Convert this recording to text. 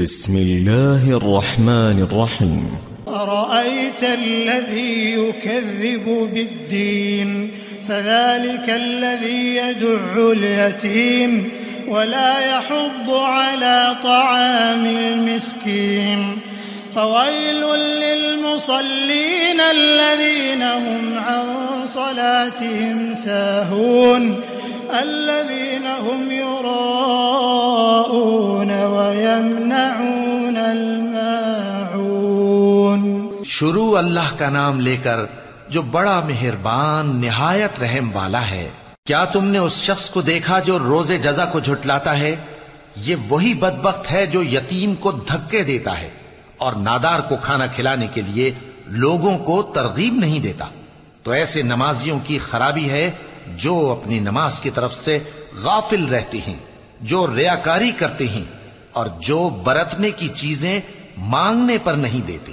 بسم الله الرحمن الرحيم أرأيت الذي يكذب بالدين؟ فذلك الذي يدع اليتيم ولا يحض على طعام المسكين۔ فويل للمصلين الذين هم عن صلاتهم ساهون۔ الذين هم يراءون۔ ويمنعون الماعون شروع اللہ کا نام لے کر جو بڑا مہربان، نہایت رحم والا ہے۔ کیا تم نے اس شخص کو دیکھا جو روز جزا کو جھٹلاتا ہے؟ یہ وہی بدبخت ہے جو یتیم کو دھکے دیتا ہے اور نادار کو کھانا کھلانے کے لیے لوگوں کو ترغیب نہیں دیتا۔ تو ایسے نمازیوں کی خرابی ہے جو اپنی نماز کی طرف سے غافل رہتے ہیں، جو ریاکاری کرتے ہیں۔ اور جو برتنے کی چیزیں مانگنے پر نہیں دیتے۔